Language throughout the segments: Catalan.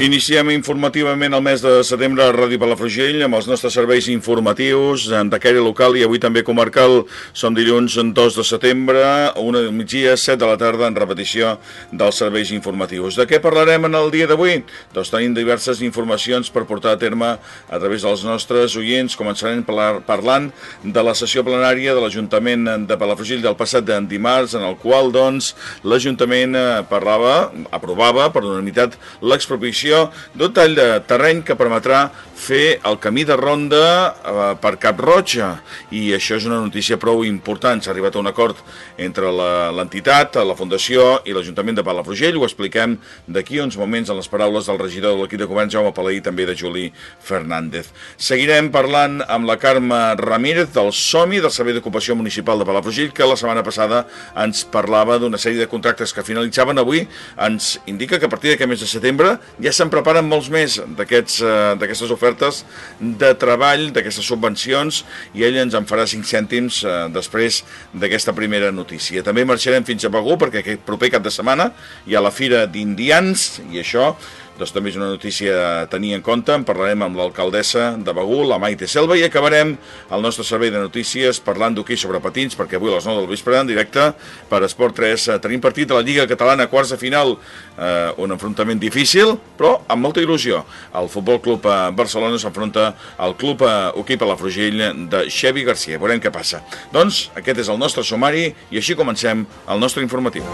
Iniciem informativament el mes de setembre a Ràdio Palafrugell amb els nostres serveis informatius de Quèria local i avui també comarcal. Som dilluns 2 de setembre, una del migdia, 7 de la tarda, en repetició dels serveis informatius. De què parlarem en el dia d'avui? Doncs tenim diverses informacions per portar a terme a través dels nostres oients. Començarem parlant de la sessió plenària de l'Ajuntament de Palafrugell del passat de dimarts, en el qual doncs l'Ajuntament eh, parlava, aprovava per unanimitat l'expropiació l'expropiació d'un tall de terreny que permetrà fer el camí de ronda eh, per Cap Roja i això és una notícia prou important. S'ha arribat a un acord entre l'entitat, la, la Fundació i l'Ajuntament de Palafrugell. Ho expliquem d'aquí uns moments en les paraules del regidor de l'equip de govern Jaume Palaí també de Juli Fernández. Seguirem parlant amb la Carme Ramírez del SOMI, del Servei d'Ocupació Municipal de Palafrugell, que la setmana passada ens parlava d'una sèrie de contractes que finalitzaven avui. Ens indica que a partir d'aquest mes de setembre ja se'n preparen molts més eh, d'aquestes uh, ofertes de treball, d'aquestes subvencions, i ell ens en farà 5 cèntims uh, després d'aquesta primera notícia. També marxarem fins a Begú, perquè aquest proper cap de setmana hi ha la Fira d'Indians, i això doncs també és una notícia a tenir en compte. En parlarem amb l'alcaldessa de Begú, la Maite Selva, i acabarem el nostre servei de notícies parlant d'hoquei sobre patins, perquè avui a les 9 del vespre, en directe, per Esport 3, eh, tenim partit de la Lliga Catalana, quarts de final, eh, un enfrontament difícil, però amb molta il·lusió. El Futbol Club eh, Barcelona s'enfronta al Club eh, Hoquei Frugell de Xevi Garcia. Veurem què passa. Doncs aquest és el nostre sumari i així comencem el nostre informatiu.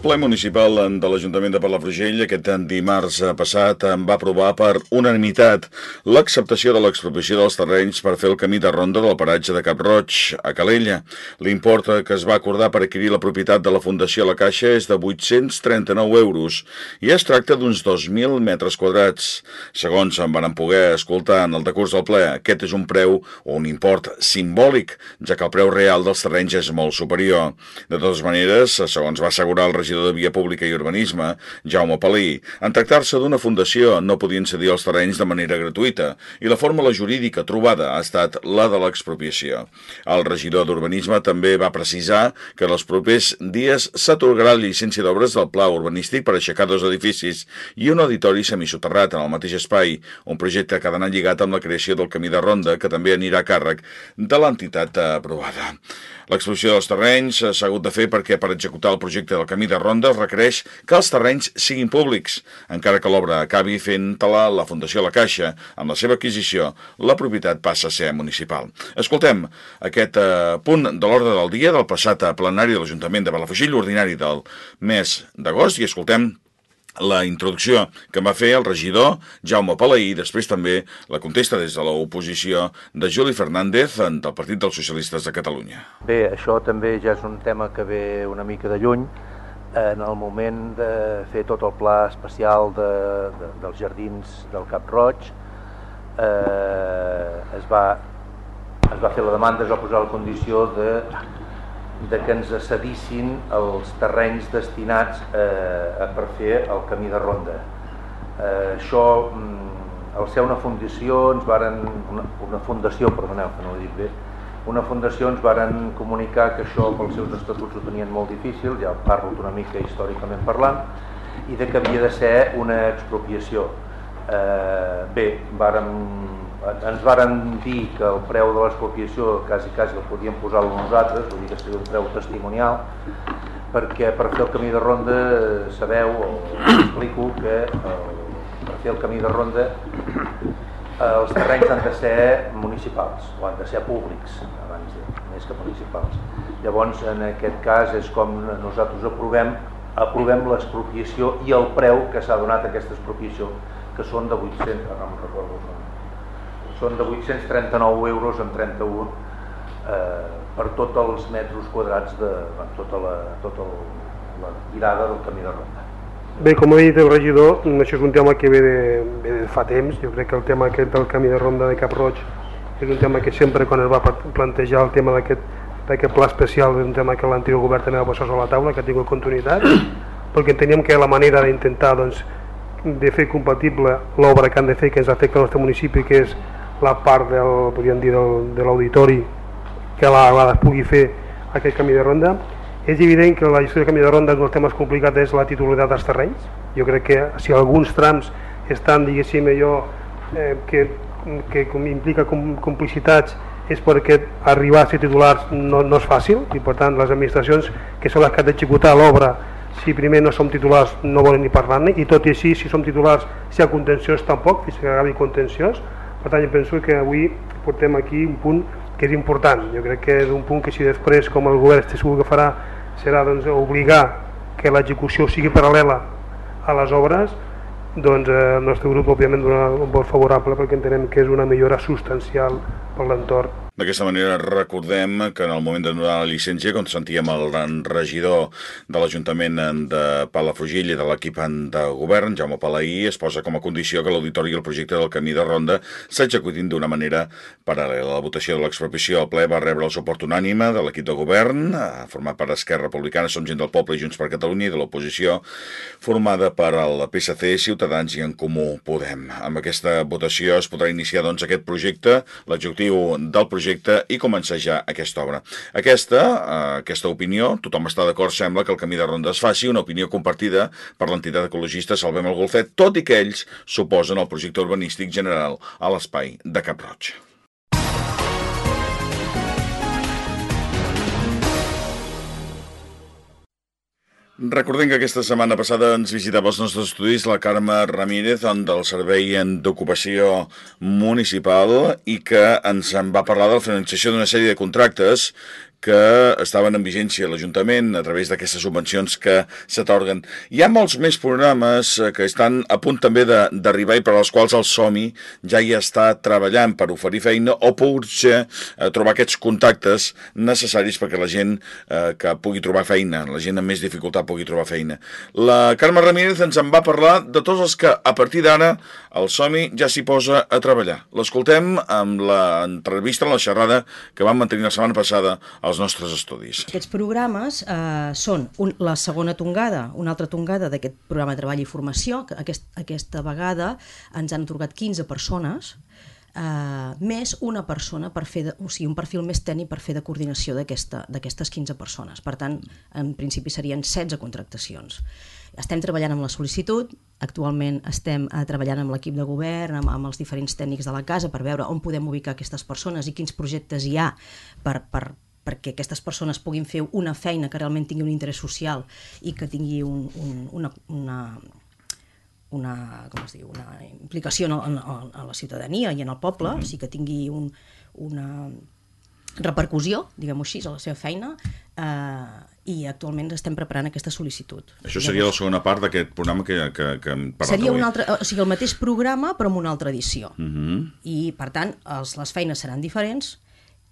El ple municipal de l'Ajuntament de Palafrugell aquest dimarts passat va aprovar per unanimitat l'acceptació de l'expropiació dels terrenys per fer el camí de ronda del paratge de Cap Roig, a Calella. L'import que es va acordar per adquirir la propietat de la Fundació La Caixa és de 839 euros i es tracta d'uns 2.000 metres quadrats. Segons en van poder escoltar en el decurs del ple, aquest és un preu o un import simbòlic, ja que el preu real dels terrenys és molt superior. De totes maneres, segons va assegurar el regidor de Via Pública i Urbanisme, Jaume Palí. En tractar-se d'una fundació no podien cedir els terrenys de manera gratuïta i la fórmula jurídica trobada ha estat la de l'expropiació. El regidor d'Urbanisme també va precisar que en els propers dies s'atorgarà llicència d'obres del pla urbanístic per aixecar dos edificis i un auditori semisoterrat en el mateix espai, un projecte que ha d'anar lligat amb la creació del camí de ronda que també anirà a càrrec de l'entitat aprovada. L'exposició dels terrenys s'ha hagut de fer perquè per executar el projecte del camí de ronda requereix que els terrenys siguin públics, encara que l'obra acabi fent-la la Fundació La Caixa. Amb la seva adquisició, la propietat passa a ser municipal. Escoltem aquest eh, punt de l'ordre del dia del passat plenari de l'Ajuntament de Balafugell, ordinari del mes d'agost, i escoltem la introducció que va fer el regidor Jaume Palaí després també la contesta des de l'oposició de Juli Fernández del Partit dels Socialistes de Catalunya. Bé, això també ja és un tema que ve una mica de lluny. En el moment de fer tot el pla especial de, de, dels jardins del Cap Roig, eh, es, va, es va fer la demanda, es va posar la condició de de que ens cedissin els terrenys destinats eh, per fer el camí de ronda. Eh, això, mm, al ser una fundació, ens varen, una, una fundació, perdoneu que no ho dic bé, una fundació ens varen comunicar que això pels seus estatuts ho tenien molt difícil, ja parlo una mica històricament parlant, i de que havia de ser una expropiació. Eh, bé, vàrem ens varen dir que el preu de l'expropiació quasi, quasi el podíem posar nosaltres, vull dir que seria un preu testimonial, perquè per fer el camí de ronda sabeu, o explico que el, per fer el camí de ronda els terrenys han de ser municipals o han de ser públics abans de, més que municipals llavors en aquest cas és com nosaltres aprovem aprovem l'expropiació i el preu que s'ha donat aquesta expropiació que són de 800 no recordo són de 839 euros amb 31 eh, per tots els metres quadrats de bueno, tota, la, tota la tirada del camí de ronda. Bé, com ha dit el regidor, això és un tema que ve de, ve de fa temps. Jo crec que el tema aquest del camí de ronda de Cap Roig és un tema que sempre quan es va plantejar el tema d'aquest pla especial és un tema que l'anterior govern també va posar sobre la taula, que ha tingut continuïtat, perquè enteníem que la manera d'intentar doncs, de fer compatible l'obra que han de fer que ens afecta al nostre municipi, que és la part del, podríem dir, del, de l'auditori que a la vegada es pugui fer aquest camí de ronda. És evident que la gestió de camí de ronda un dels temes complicats és la titularitat dels terrenys. Jo crec que si alguns trams estan, diguéssim, allò eh, que, que implica com, complicitats és perquè arribar a ser titulars no, no és fàcil i per tant les administracions que són les que han d'executar l'obra si primer no som titulars no volen ni parlar-ne i tot i així si som titulars si hi ha contenciós tampoc, fins que acabi contenciós per tant, jo penso que avui portem aquí un punt que és important. Jo crec que és un punt que si després, com el govern estic segur que farà, serà doncs, obligar que l'execució sigui paral·lela a les obres, doncs eh, el nostre grup òbviament donarà un vot favorable perquè entenem que és una millora substancial per l'entorn D'aquesta manera recordem que en el moment de donar la llicència, com sentíem el regidor de l'Ajuntament de Palafrugell i de l'equip de govern, Jaume Palaí, es posa com a condició que l'auditori i el projecte del camí de ronda s'executin d'una manera paral·lela. La votació de l'expropiació al ple va rebre el suport unànime de l'equip de govern, format per Esquerra Republicana, Som Gent del Poble i Junts per Catalunya, i de l'oposició, formada per el PSC, Ciutadans i en Comú Podem. Amb aquesta votació es podrà iniciar doncs, aquest projecte. L'objectiu del projecte projecte i començar ja aquesta obra. Aquesta, eh, aquesta opinió, tothom està d'acord, sembla que el camí de ronda es faci, una opinió compartida per l'entitat ecologista Salvem el Golfet, tot i que ells suposen el projecte urbanístic general a l'espai de Cap Recordem que aquesta setmana passada ens visitava els nostres estudis la Carme Ramírez del Servei d'Ocupació Municipal i que ens en va parlar de la finalització d'una sèrie de contractes que estaven en vigència a l'Ajuntament a través d'aquestes subvencions que s'atorguen. Hi ha molts més programes eh, que estan a punt també d'arribar i per als quals el SOMI ja hi està treballant per oferir feina o potser eh, trobar aquests contactes necessaris perquè la gent eh, que pugui trobar feina, la gent amb més dificultat pugui trobar feina. La Carme Ramírez ens en va parlar de tots els que a partir d'ara el SOMI ja s'hi posa a treballar. L'escoltem amb l'entrevista, la xerrada que vam mantenir la setmana passada als nostres estudis. Aquests programes eh, són un, la segona tongada, una altra tongada d'aquest programa de treball i formació, que aquest, aquesta vegada ens han atorgat 15 persones, Uh, més una persona per fer de, o sigui, un perfil més tècnic per fer de coordinació d'aquestes aquesta, 15 persones. Per tant, en principi serien 16 contractacions. Estem treballant amb la sol·licitud, actualment estem uh, treballant amb l'equip de govern, amb, amb els diferents tècnics de la casa per veure on podem ubicar aquestes persones i quins projectes hi ha per, per, perquè aquestes persones puguin fer una feina que realment tingui un interès social i que tingui un, un, una, una, una, com es diu, una implicació en, en, en la ciutadania i en el poble, mm -hmm. o sigui que tingui un, una repercussió, diguem-ho així, a la seva feina, eh, i actualment estem preparant aquesta sol·licitud. Això seria la segona part d'aquest programa que, que, que hem parlat Seria un altre, o sigui, el mateix programa però amb una altra edició. Uh -huh. I, per tant, els, les feines seran diferents,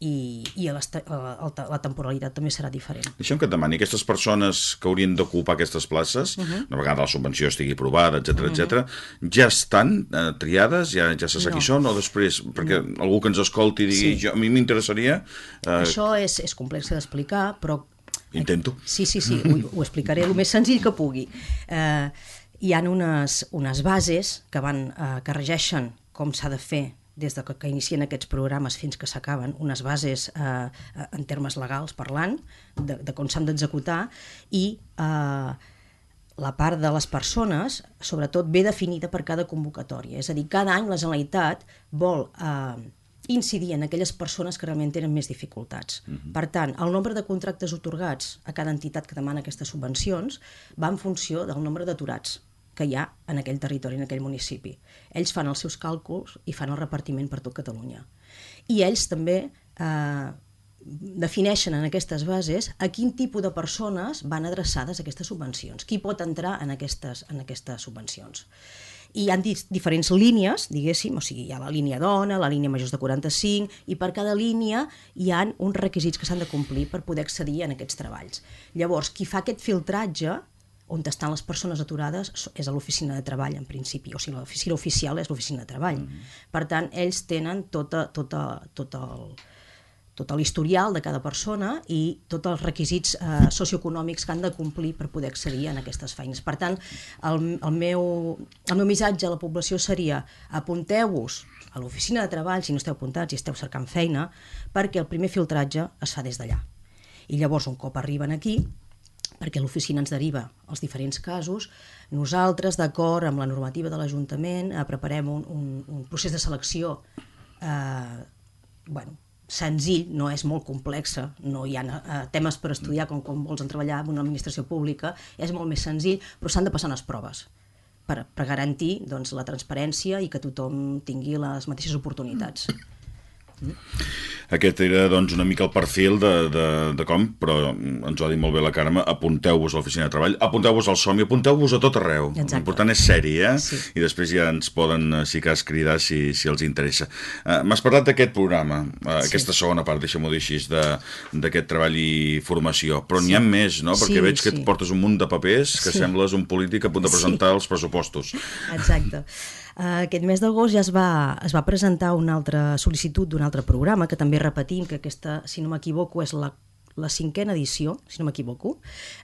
i, i la, la, la temporalitat també serà diferent. Deixem que et demani, aquestes persones que haurien d'ocupar aquestes places, uh -huh. una vegada la subvenció estigui aprovada, etc uh -huh. etc, ja estan eh, triades, ja, ja se sap no. qui són, o després, perquè no. algú que ens escolti digui, sí. jo, a mi m'interessaria... Eh... Això és, és complex d'explicar, però... Intento. Sí, sí, sí, ho, ho explicaré el més senzill que pugui. Eh, hi han unes, unes bases que, van, eh, que regeixen com s'ha de fer des de que, que inicien aquests programes fins que s'acaben, unes bases eh, en termes legals parlant, de, de com s'han d'executar, i eh, la part de les persones, sobretot, ve definida per cada convocatòria. És a dir, cada any la Generalitat vol eh, incidir en aquelles persones que realment tenen més dificultats. Uh mhm. -huh. Per tant, el nombre de contractes otorgats a cada entitat que demana aquestes subvencions va en funció del nombre d'aturats que hi ha en aquell territori, en aquell municipi. Ells fan els seus càlculs i fan el repartiment per tot Catalunya. I ells també eh, defineixen en aquestes bases a quin tipus de persones van adreçades aquestes subvencions, qui pot entrar en aquestes, en aquestes subvencions. I hi ha diferents línies, diguéssim, o sigui, hi ha la línia dona, la línia majors de 45, i per cada línia hi han uns requisits que s'han de complir per poder accedir en aquests treballs. Llavors, qui fa aquest filtratge, on estan les persones aturades és a l'oficina de treball, en principi, o sigui, l'oficina oficial és l'oficina de treball. Mm -hmm. Per tant, ells tenen tota, tota, tota el, tot l'historial de cada persona i tots els requisits eh, socioeconòmics que han de complir per poder accedir en aquestes feines. Per tant, el, el, meu, el meu missatge a la població seria apunteu-vos a l'oficina de treball, si no esteu apuntats i esteu cercant feina, perquè el primer filtratge es fa des d'allà. I llavors, un cop arriben aquí, perquè l'oficina ens deriva els diferents casos, nosaltres, d'acord amb la normativa de l'Ajuntament, eh, preparem un, un, un procés de selecció eh, bueno, senzill, no és molt complexa, no hi ha uh, temes per estudiar com com vols en treballar en una administració pública, és molt més senzill, però s'han de passar unes proves per, per garantir doncs, la transparència i que tothom tingui les mateixes oportunitats. Mm. Aquest era doncs, una mica el perfil de, de, de com, però ens ho ha dit molt bé la Carme, apunteu-vos a l'oficina de treball, apunteu-vos al som i apunteu-vos a tot arreu. L'important és sèrie, eh? Sí. I després ja ens poden, eh, si cas, cridar si, si els interessa. Uh, M'has parlat d'aquest programa, uh, sí. aquesta segona part, deixa-m'ho dir així, d'aquest treball i formació, però sí. n'hi ha més, no? Perquè sí, veig que sí. et portes un munt de papers que sí. sembles un polític a punt de presentar sí. els pressupostos. Exacte. Uh, aquest mes d'agost ja es va, es va presentar una altra sol·licitud d'un altre programa, que també repetim, que aquesta, si no m'equivoco, és la la cinquena edició, si no m'equivoco,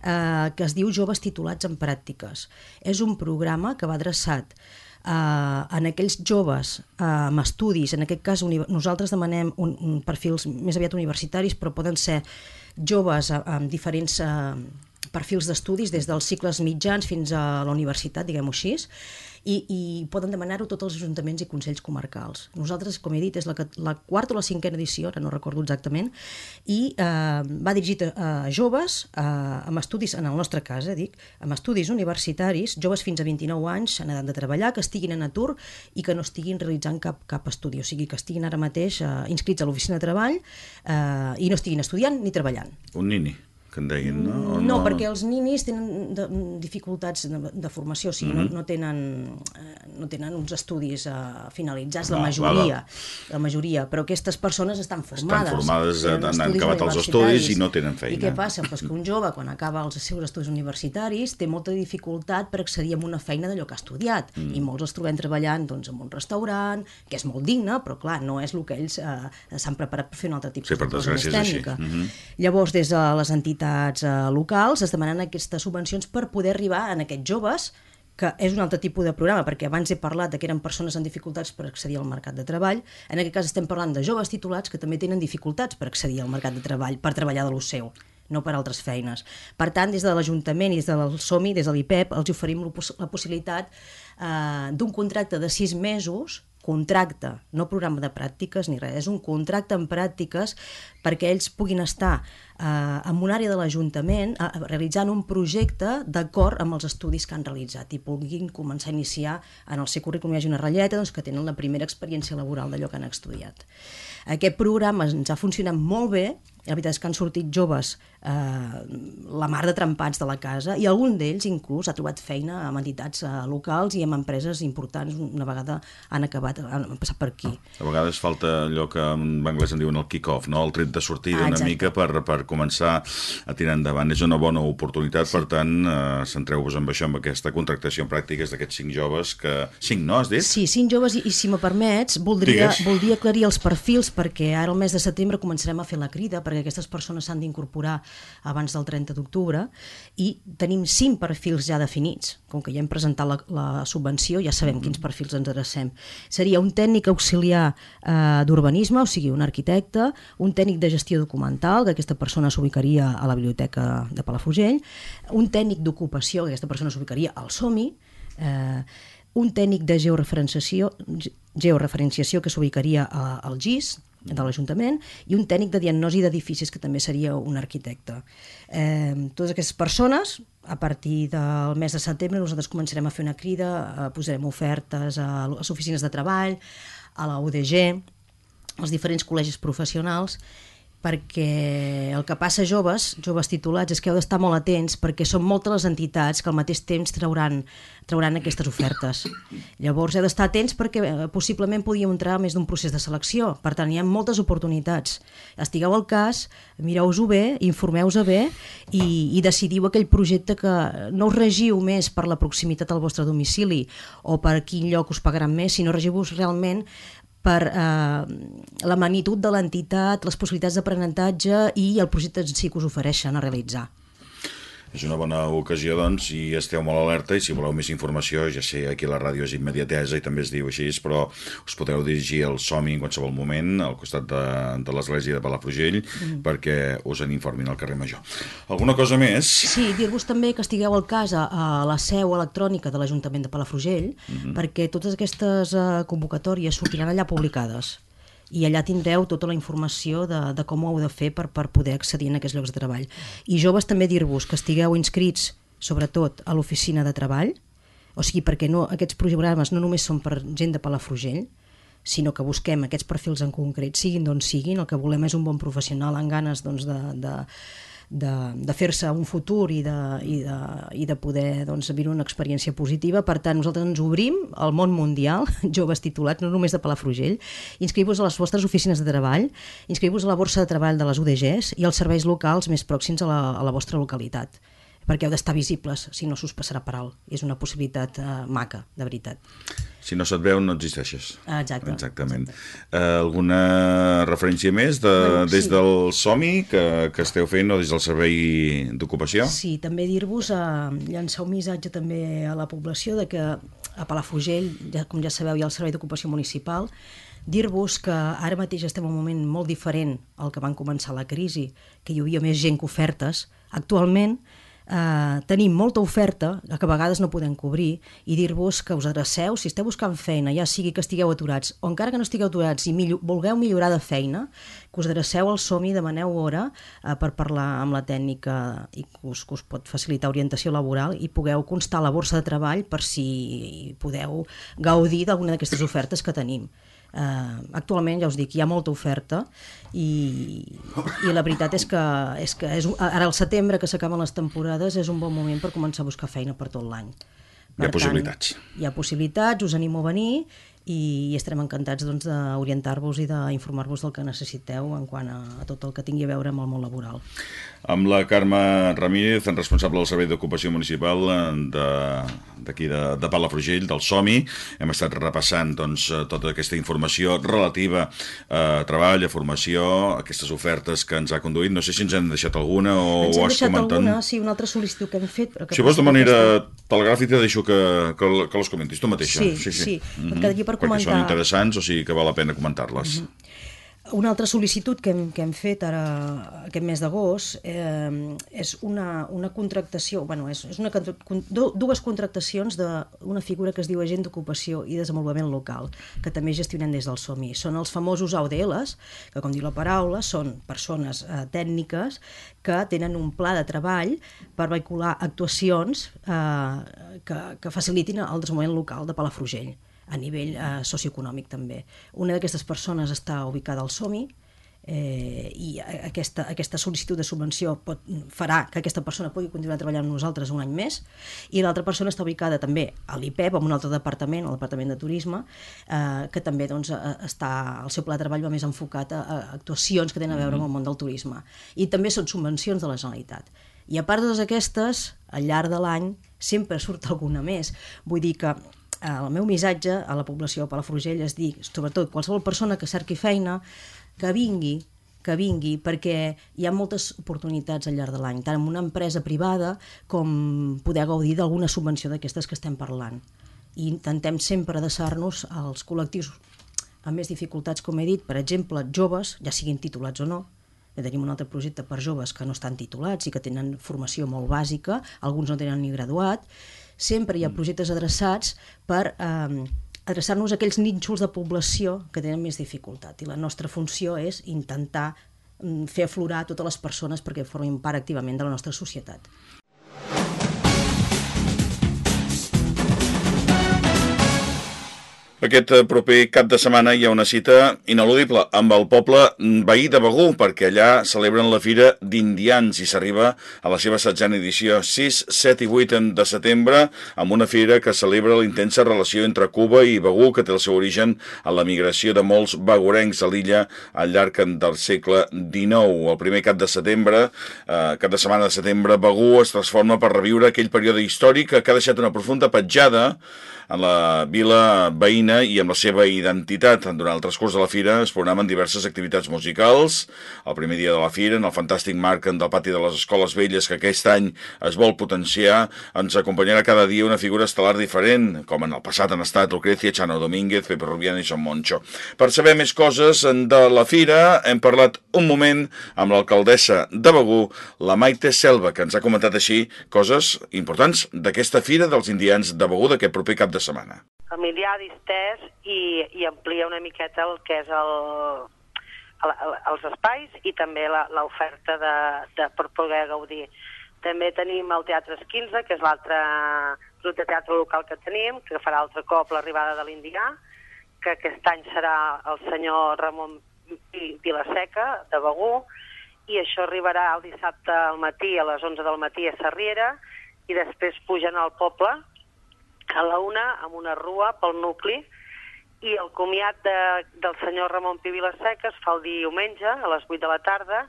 eh, que es diu Joves titulats en pràctiques. És un programa que va adreçat eh, en aquells joves eh, amb estudis, en aquest cas nosaltres demanem un, un perfils més aviat universitaris, però poden ser joves amb diferents eh, perfils d'estudis, des dels cicles mitjans fins a la universitat, diguem-ho així, i, i poden demanar-ho tots els ajuntaments i consells comarcals. Nosaltres, com he dit, és la, la quarta o la cinquena edició, ara no recordo exactament, i eh, va dirigit a, a joves eh, amb estudis, en el nostre cas, eh, dic, amb estudis universitaris, joves fins a 29 anys en edat de treballar, que estiguin en atur i que no estiguin realitzant cap, cap estudi, o sigui, que estiguin ara mateix eh, inscrits a l'oficina de treball eh, i no estiguin estudiant ni treballant. Un nini que en deien, no? O no, no, perquè els ninis tenen de, dificultats de, de formació, o sigui, mm -hmm. no, no, tenen, eh, no tenen uns estudis uh, finalitzats, la majoria, va, va. la majoria, però aquestes persones estan formades. Estan formades, han, han acabat els estudis i no tenen feina. I què passa? Pues que un jove, quan acaba els seus estudis universitaris, té molta dificultat per accedir a una feina d'allò que ha estudiat, mm. i molts els trobem treballant doncs, en un restaurant, que és molt digne, però clar, no és el que ells eh, s'han preparat per fer un altre tipus sí, de cosa més tècnica. Mm -hmm. Llavors, des de les entitats entitats eh, locals es demanen aquestes subvencions per poder arribar en aquests joves que és un altre tipus de programa, perquè abans he parlat de que eren persones amb dificultats per accedir al mercat de treball. En aquest cas estem parlant de joves titulats que també tenen dificultats per accedir al mercat de treball, per treballar de lo seu no per altres feines. Per tant, des de l'Ajuntament i des del SOMI, des de l'IPEP, els oferim la possibilitat eh, d'un contracte de sis mesos contracte, no programa de pràctiques ni res, és un contracte en pràctiques perquè ells puguin estar eh, en una àrea de l'Ajuntament eh, realitzant un projecte d'acord amb els estudis que han realitzat i puguin començar a iniciar en el seu currículum hi hagi una ratlleta doncs, que tenen la primera experiència laboral d'allò que han estudiat. Aquest programa ens ha funcionat molt bé, la veritat és que han sortit joves eh, la mar de trempats de la casa i algun d'ells inclús ha trobat feina amb entitats eh, locals i amb empreses importants una vegada han acabat, han passat per aquí. A vegades falta allò que en anglès en diuen el kick-off, no? el tret de sortida ah, una mica per, per començar a tirar endavant. És una bona oportunitat, sí. per tant, eh, centreu-vos amb això, amb aquesta contractació en pràctiques d'aquests cinc joves que... Cinc, no, has dit? Sí, cinc joves, i, i si me permets, voldria, voldria aclarir els perfils perquè ara el mes de setembre començarem a fer la crida perquè aquestes persones s'han d'incorporar abans del 30 d'octubre i tenim cinc perfils ja definits. Com que ja hem presentat la, la subvenció, ja sabem quins perfils ens adrecem. Seria un tècnic auxiliar eh, d'urbanisme, o sigui, un arquitecte, un tècnic de gestió documental, que aquesta persona s'ubicaria a la biblioteca de Palafrugell, un tècnic d'ocupació, que aquesta persona s'ubicaria al SOMI, eh, un tècnic de georreferenciació, georreferenciació que s'ubicaria al GIS, de l'Ajuntament, i un tècnic de diagnosi d'edificis, que també seria un arquitecte. Eh, totes aquestes persones, a partir del mes de setembre, nosaltres començarem a fer una crida, eh, posarem ofertes a les oficines de treball, a la UDG, als diferents col·legis professionals, perquè el que passa joves, joves titulats, és que heu d'estar molt atents perquè són moltes les entitats que al mateix temps trauran, trauran aquestes ofertes. Llavors heu d'estar atents perquè eh, possiblement podíem entrar més d'un procés de selecció. Per tant, hi ha moltes oportunitats. Estigueu al cas, mireu-vos-ho bé, informeu-vos bé i, i decidiu aquell projecte que no us regiu més per la proximitat al vostre domicili o per quin lloc us pagaran més, sinó regiu-vos realment per eh, la magnitud de l'entitat, les possibilitats d'aprenentatge i el projecte en si que us ofereixen a realitzar. És una bona ocasió, doncs, i esteu molt alerta i si voleu més informació, ja sé, aquí la ràdio és immediatesa i també es diu així, però us podeu dirigir al SOMI en qualsevol moment, al costat de, de l'església de Palafrugell, mm. perquè us en informin al carrer Major. Alguna cosa més? Sí, dir-vos també que estigueu al cas a, a la seu electrònica de l'Ajuntament de Palafrugell, mm -hmm. perquè totes aquestes uh, convocatòries sortiran allà publicades i allà tindreu tota la informació de, de com ho heu de fer per, per poder accedir en aquests llocs de treball. I joves també dir-vos que estigueu inscrits sobretot a l'oficina de treball, o sigui, perquè no, aquests programes no només són per gent de Palafrugell, sinó que busquem aquests perfils en concret, siguin d'on siguin, el que volem és un bon professional amb ganes doncs, de, de, de, de fer-se un futur i de, i de, i de poder doncs, viure una experiència positiva. Per tant, nosaltres ens obrim al món mundial, joves titulats, no només de Palafrugell, inscriu-vos a les vostres oficines de treball, inscriu-vos a la borsa de treball de les UDGs i als serveis locals més pròxims a la, a la vostra localitat perquè heu d'estar visibles, si no s'us passarà per alt. És una possibilitat uh, maca, de veritat. Si no se't veu, no existeixes. Exacte. Exactament. Exacte. Uh, alguna referència més de, bueno, des sí. del SOMI que, que esteu fent o des del Servei d'Ocupació? Sí, també dir-vos, uh, llançar un missatge també a la població de que a Palafrugell, ja, com ja sabeu, hi ha el Servei d'Ocupació Municipal, dir-vos que ara mateix estem en un moment molt diferent al que van començar la crisi, que hi havia més gent que ofertes. Actualment, eh, tenim molta oferta que a vegades no podem cobrir i dir-vos que us adreceu, si esteu buscant feina, ja sigui que estigueu aturats o encara que no estigueu aturats i millor, vulgueu millorar de feina, que us adreceu al SOMI, demaneu hora eh, per parlar amb la tècnica i que us, que us pot facilitar orientació laboral i pugueu constar la borsa de treball per si podeu gaudir d'alguna d'aquestes ofertes que tenim. Eh, actualment, ja us dic, hi ha molta oferta i, i la veritat és que, és que és, ara al setembre, que s'acaben les temporades, és un bon moment per començar a buscar feina per tot l'any. Hi ha tant, possibilitats. Hi ha possibilitats, us animo a venir i estarem encantats doncs, d'orientar-vos i d'informar-vos del que necessiteu en quant a, a tot el que tingui a veure amb el món laboral. Amb la Carme Ramírez, responsable del Servei d'Ocupació Municipal d'aquí de, de, de Palafrugell, del SOMI, hem estat repassant doncs, tota aquesta informació relativa a treball, a formació, aquestes ofertes que ens ha conduït. No sé si ens hem deixat alguna o ens ho has comentat. alguna, sí, una altra sol·licitud que hem fet. Però que si vols de manera aquesta... telegràfica deixo que, que, que les comentis tu mateixa. Sí, sí, sí. sí. Mm -hmm. Perquè, per comentar... Perquè són interessants, o sigui que val la pena comentar-les. Mm -hmm. Una altra sol·licitud que hem, que hem fet ara aquest mes d'agost eh, és una, una contractació, bueno, és, és una, dues contractacions d'una figura que es diu agent d'ocupació i desenvolupament local, que també gestionen des del SOMI. Són els famosos AUDLs, que com diu la paraula, són persones eh, tècniques que tenen un pla de treball per vehicular actuacions eh, que, que facilitin el desenvolupament local de Palafrugell a nivell eh, socioeconòmic també. Una d'aquestes persones està ubicada al SOMI, eh, i aquesta, aquesta sol·licitud de subvenció pot, farà que aquesta persona pugui continuar treballant amb nosaltres un any més i l'altra persona està ubicada també a l'IPEP, en un altre departament, al Departament de Turisme, eh, que també doncs, eh, està, el seu pla de treball va més enfocat a, a actuacions que tenen a veure amb el món del turisme. I també són subvencions de la Generalitat. I a part de totes aquestes, al llarg de l'any sempre surt alguna més. Vull dir que el meu missatge a la població de Palafrugell és dir, sobretot qualsevol persona que cerqui feina, que vingui, que vingui, perquè hi ha moltes oportunitats al llarg de l'any, tant en una empresa privada com poder gaudir d'alguna subvenció d'aquestes que estem parlant. I intentem sempre adreçar-nos als col·lectius amb més dificultats, com he dit, per exemple, joves, ja siguin titulats o no, tenim un altre projecte per joves que no estan titulats i que tenen formació molt bàsica, alguns no tenen ni graduat, sempre hi ha mm. projectes adreçats per eh, adreçar-nos a aquells nínxols de població que tenen més dificultat i la nostra funció és intentar mm, fer aflorar totes les persones perquè formin part activament de la nostra societat. Aquest eh, proper cap de setmana hi ha una cita ineludible amb el poble veí de Begú, perquè allà celebren la Fira d'Indians i s'arriba a la seva setzena edició 6, 7 i 8 de setembre amb una fira que celebra la intensa relació entre Cuba i Begú, que té el seu origen a la migració de molts begurencs a l'illa al llarg del segle XIX. El primer cap de setembre, eh, cap de setmana de setembre, Begú es transforma per reviure aquell període històric que ha deixat una profunda petjada en la vila veïna i amb la seva identitat. Durant el transcurs de la fira es programen diverses activitats musicals. El primer dia de la fira, en el fantàstic marc del pati de les Escoles Velles, que aquest any es vol potenciar, ens acompanyarà cada dia una figura estel·lar diferent, com en el passat han estat Lucrecia, Chano Domínguez, Pepe Rubiano i Son Moncho. Per saber més coses de la fira, hem parlat un moment amb l'alcaldessa de Begú, la Maite Selva, que ens ha comentat així coses importants d'aquesta fira dels indians de Begú d'aquest proper cap de setmana. Familiar, distès i, i amplia una miqueta el que és el, el, el, els espais i també l'oferta de, de, per poder gaudir. També tenim el Teatre Esquinze, que és l'altre grup de teatre local que tenim, que farà altre cop l'arribada de l'Indià, que aquest any serà el senyor Ramon Vilaseca, de Begú, i això arribarà el dissabte al matí, a les 11 del matí a Sarriera, i després pugen al poble, a la una amb una rua pel nucli i el comiat de, del senyor Ramon Pi Vilaseca es fa el diumenge a les 8 de la tarda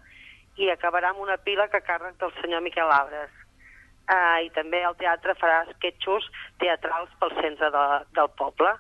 i acabarà amb una pila que càrrec del senyor Miquel Abres. Uh, I també el teatre farà sketxos teatrals pel centre de, del poble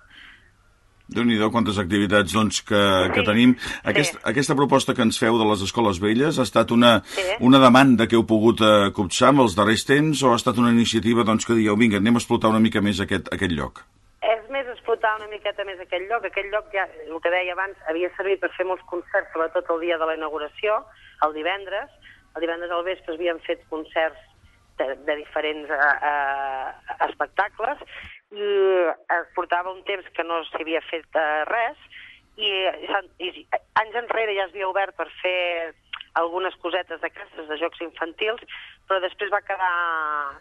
déu nhi quantes activitats doncs, que, sí. que tenim. Aquest, sí. Aquesta proposta que ens feu de les escoles velles ha estat una, sí. una demanda que heu pogut eh, copsar amb els darrers temps o ha estat una iniciativa doncs, que dieu, vinga, anem a explotar una mica més aquest, aquest lloc? És més explotar una miqueta més aquest lloc. Aquest lloc, ja, el que deia abans, havia servit per fer molts concerts, sobretot el dia de la inauguració, el divendres. El divendres al vespre havien fet concerts de, de diferents uh, uh, espectacles i es portava un temps que no s'havia fet uh, res i, i anys enrere ja es havia obert per fer algunes cosetes d'aquestes de jocs infantils, però després va quedar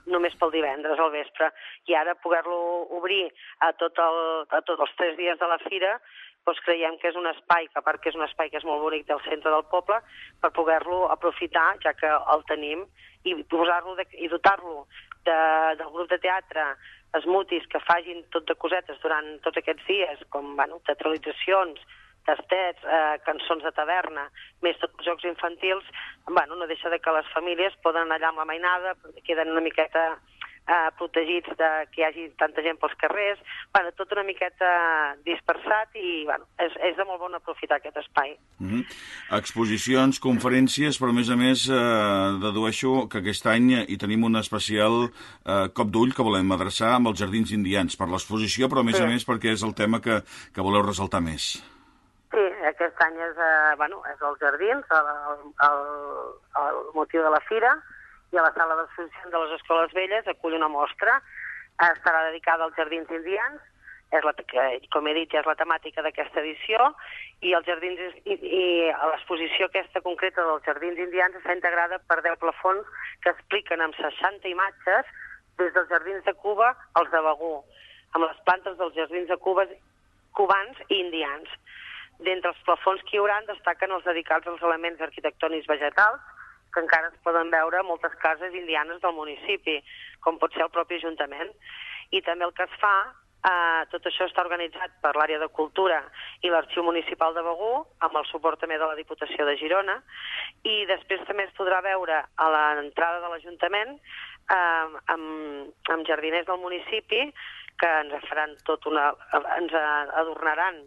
només pel divendres al vespre. I ara poder-lo obrir a, tot el, a tots els tres dies de la fira doncs creiem que és un espai, que a part que és un espai que és molt bonic del centre del poble, per poder-lo aprofitar, ja que el tenim, i posar-lo i dotar-lo de, del grup de teatre esmutis que fagin tot de cosetes durant tots aquests dies, com bueno, teatralitzacions, tastets, eh, cançons de taverna, més tots els jocs infantils, bueno, no deixa de que les famílies poden anar allà amb la mainada, queden una miqueta eh, protegits de que hi hagi tanta gent pels carrers, bueno, tot una miqueta dispersat i bueno, és, és de molt bon aprofitar aquest espai. Mm -hmm. Exposicions, conferències, però a més a més eh, dedueixo que aquest any hi tenim un especial eh, cop d'ull que volem adreçar amb els Jardins Indians per l'exposició, però a més sí. a més perquè és el tema que, que voleu resaltar més. Sí, aquest any és, eh, bueno, és els jardins, el, el, el motiu de la fira, i a la sala d'exposició de les Escoles Velles acull una mostra. Estarà dedicada als jardins indians, és la, com he dit, ja és la temàtica d'aquesta edició, i els jardins i, i l'exposició aquesta concreta dels jardins indians està integrada per 10 plafons que expliquen amb 60 imatges des dels jardins de Cuba als de Begú, amb les plantes dels jardins de Cuba cubans i indians. D'entre els plafons que hi haurà destaquen els dedicats als elements arquitectònics vegetals, que encara es poden veure moltes cases indianes del municipi, com pot ser el propi Ajuntament. I també el que es fa, eh, tot això està organitzat per l'àrea de cultura i l'Arxiu Municipal de Begú, amb el suport també de la Diputació de Girona, i després també es podrà veure a l'entrada de l'Ajuntament eh, amb, amb jardiners del municipi que ens faran tot una, ens adornaran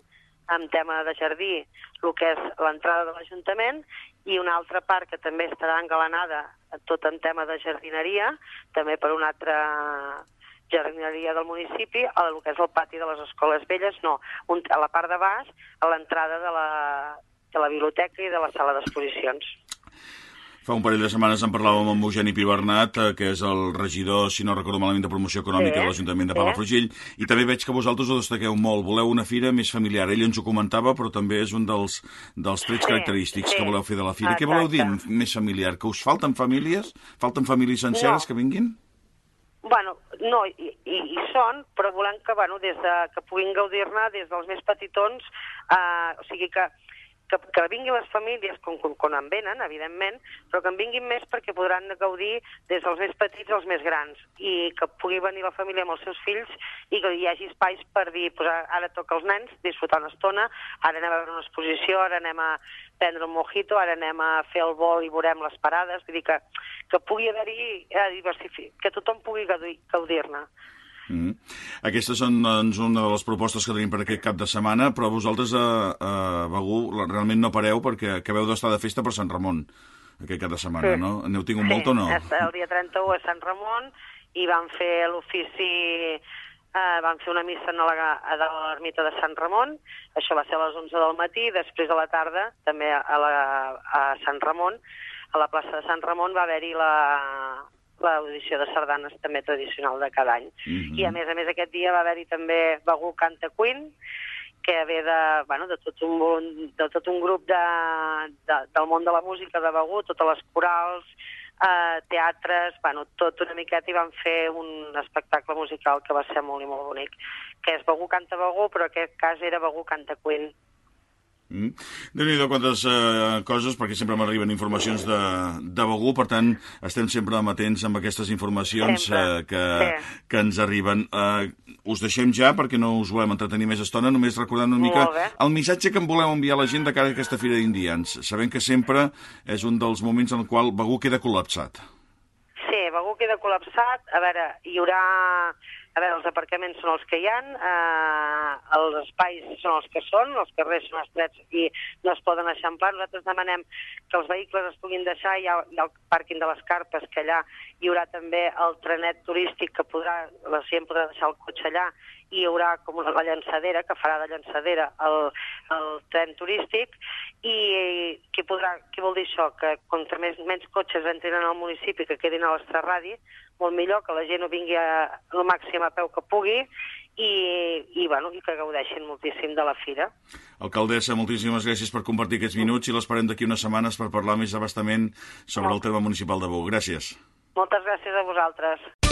amb tema de jardí el que és l'entrada de l'Ajuntament i una altra part que també estarà engalanada tot en tema de jardineria, també per una altra jardineria del municipi, el que és el pati de les escoles velles, no, un, a la part de baix, a l'entrada de, la, de la biblioteca i de la sala d'exposicions. Fa un parell de setmanes en parlàvem amb Eugeni Pibernat, eh, que és el regidor, si no recordo malament, de promoció econòmica Sí, de l'Ajuntament de sí. Palafrugell, i també veig que vosaltres ho destaqueu molt. Voleu una fira més familiar. Ell ens ho comentava, però també és un dels, dels trets Sí, característics sí. que voleu fer de la fira. Què voleu dir Exacte. més familiar? Que us falten famílies? Falten famílies senceres No. que vinguin? Bueno, no, i, i, i són, però volem que, bueno, des de, que puguin gaudir-ne des dels més petitons, eh, o sigui que, que, que vinguin les famílies com, com, com en venen, evidentment, però que en vinguin més perquè podran gaudir des dels més petits als més grans i que pugui venir la família amb els seus fills i que hi hagi espais per dir, pues, ara- toca als nens disfrutar una estona, ara anem a veure una exposició, ara anem a prendre un mojito, ara anem a fer el vol i veurem les parades, vull dir que, que pugui haver-hi eh, que tothom pugui gaudir- gaudir-ne. Mm. Aquestes són doncs, una de les propostes que tenim per aquest cap de setmana, però vosaltres a, a Begú la- realment no pareu perquè acabeu d'estar de festa per Sant Ramon aquest cap de setmana, Sí. no? N'heu tingut molt o no? Sí, el dia 31 a Sant Ramon i van fer l'ofici, eh, van fer una missa a la, a de l'ermita de Sant Ramon, això va ser a les 11 del matí, després a la tarda, també a, la, a Sant Ramon, a la plaça de Sant Ramon va haver-hi la l'audició de sardanes també tradicional de cada any. Mhm. I a més a més aquest dia va haver-hi també Begú Canta Queen, que ve de, bueno, de, tot un, de tot un grup de, de, del món de la música de Begú, totes les corals, eh, teatres, bueno, tot una miqueta i van fer un espectacle musical que va ser molt i molt bonic, que és Begú canta Begú, però en aquest cas era Begú canta Queen. Mm. Déu-n'hi-do quantes uh, coses, perquè sempre m'arriben informacions de, de Begú, per tant, estem sempre amatents amb aquestes informacions Sempre, uh, que, sí. que ens arriben. Uh, us deixem ja, perquè no us volem entretenir més estona, només recordant una mica el missatge que em voleu enviar a la gent de cara a aquesta Fira d'Indians. Sabem que sempre és un dels moments en el qual Begú queda col·lapsat. Sí, Begú queda col·lapsat. A veure, hi haurà... A veure, els aparcaments són els que hi han, eh, els espais són els que són, els carrers són estrets i no es poden eixamplar. Nosaltres demanem que els vehicles es puguin deixar, hi ha, hi ha el pàrquing de les carpes, que allà hi haurà també el trenet turístic que podrà, la gent podrà deixar el cotxe allà i hi haurà com una, la llançadera, que farà de llançadera el, el tren turístic, i què, podrà, què vol dir això? Que contra més, menys cotxes entrin al municipi que quedin a l'estrarradi, molt millor que la gent ho vingui a, al màxim a peu que pugui i, i, bueno, i que gaudeixin moltíssim de la fira. Alcaldessa, moltíssimes gràcies per compartir aquests minuts i l'esperem d'aquí unes setmanes per parlar més abastament sobre el tema municipal de Begú. Gràcies. Moltes gràcies a vosaltres.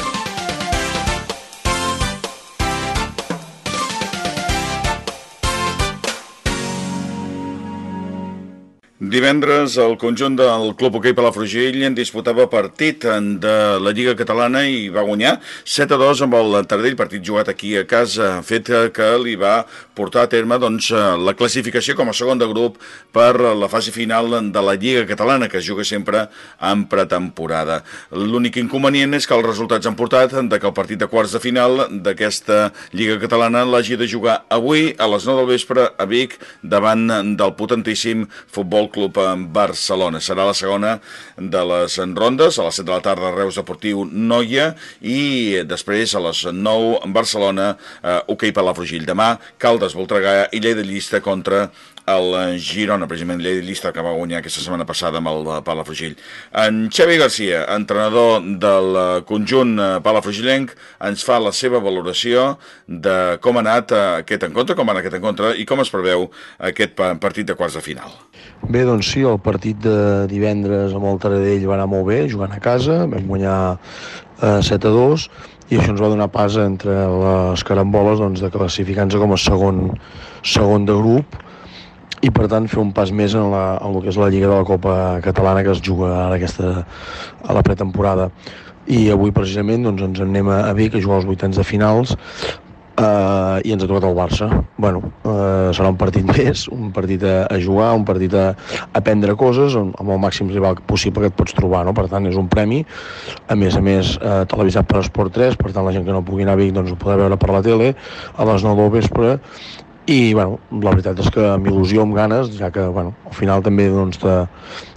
Divendres el conjunt del Club Hoquei Palafrugell en disputava partit de la Lliga Catalana i va guanyar 7 a 2 amb el Tardell, partit jugat aquí a casa, fet que li va portar a terme doncs, la classificació com a segon de grup per la fase final de la Lliga Catalana, que es juga sempre en pretemporada. L'únic inconvenient és que els resultats han portat de que el partit de quarts de final d'aquesta Lliga Catalana l'hagi de jugar avui a les 9 del vespre a Vic davant del potentíssim Futbol Club Barcelona. Serà la segona de les rondes, a les 7 de la tarda Reus Deportiu Noia i després a les 9 en Barcelona eh, per la Frugil. Demà Caldes, Voltregà i Lleida Llista contra el Girona, precisament Lleida Llista que va guanyar aquesta setmana passada amb el Palafrugell. En Xavi Garcia, entrenador del conjunt palafrugillenc, ens fa la seva valoració de com ha anat aquest encontre, com ha anat aquest encontre i com es preveu aquest partit de quarts de final. Bé, doncs sí, el partit de divendres amb el Taradell va anar molt bé, jugant a casa, vam guanyar eh, 7 a 2 i això ens va donar pas entre les caramboles doncs, de classificar-nos com a segon, segon de grup i per tant fer un pas més en, la, en el que és la Lliga de la Copa Catalana que es juga ara aquesta, a la pretemporada i avui precisament doncs, ens en anem a Vic a jugar els vuitens de finals Uh, i ens ha tocat el Barça. Bueno, uh, serà un partit més, un partit a, a jugar, un partit a, aprendre coses amb, amb el màxim rival possible que et pots trobar, no? Per tant, és un premi, a més a més, uh, televisat per Esport 3, per tant, la gent que no pugui anar a Vic doncs, ho podrà veure per la tele a les 9 del vespre i bueno, la veritat és que amb il·lusió, amb ganes, ja que bueno, al final també doncs, te,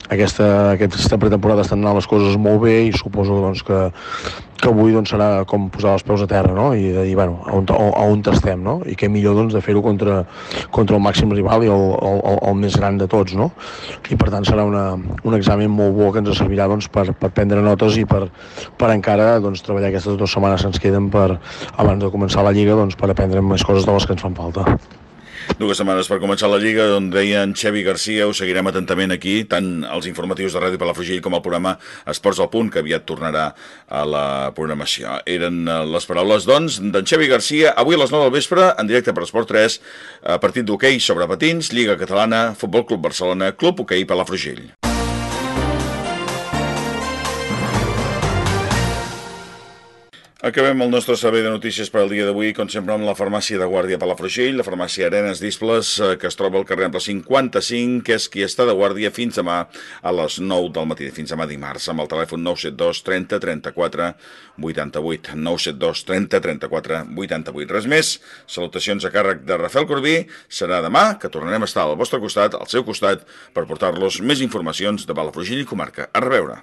aquesta, aquesta pretemporada estan anant les coses molt bé i suposo doncs, que, que avui doncs, serà com posar els peus a terra no? i de dir bueno, a, on, a on estem no? i què millor doncs, de fer-ho contra, contra el màxim rival i el, el, el, el més gran de tots no? i per tant serà una, un examen molt bo que ens servirà doncs, per, per prendre notes i per, per encara doncs, treballar aquestes dues setmanes que ens queden per, abans de començar la Lliga doncs, per aprendre més coses de les que ens fan falta. Dues setmanes per començar la Lliga, on deia en Xevi Garcia, ho seguirem atentament aquí, tant els informatius de Ràdio Palafrugell com el programa Esports al Punt, que aviat tornarà a la programació. Eren eh, les paraules, doncs, d'en Xevi Garcia, avui a les 9 del vespre, en directe per Esport 3, partit d'hoquei sobre patins, Lliga Catalana, Futbol Club Barcelona, Club Hoquei Palafrugell. Acabem el nostre servei de notícies per al dia d'avui, com sempre, amb la farmàcia de Guàrdia Palafrugell, la farmàcia Arenes d'Isples, eh, que es troba al carrer Ample 55, que és qui està de guàrdia fins demà a les 9 del matí, fins demà dimarts, amb el telèfon 972 30 34 88, 972 30 34 88. Res més, salutacions a càrrec de Rafael Corbí, serà demà, que tornarem a estar al vostre costat, al seu costat, per portar-los més informacions de Palafrugell i comarca. A reveure.